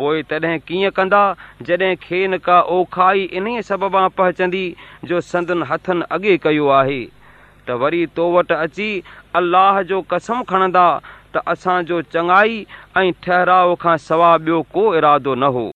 پوءِ تڏهن ڪيئن ڪندا؟ جڏهن کين ڪا اوکائي ان سببان پهچندي جو سندن هٿن اڳي ڪيو آهي. ته وري تو وٽ اچي الله جو قسم کڻندا ته اسان جو چڱائي ۽ ٺهراءُ کان سواءِ ٻيو ڪو ارادو نه هو.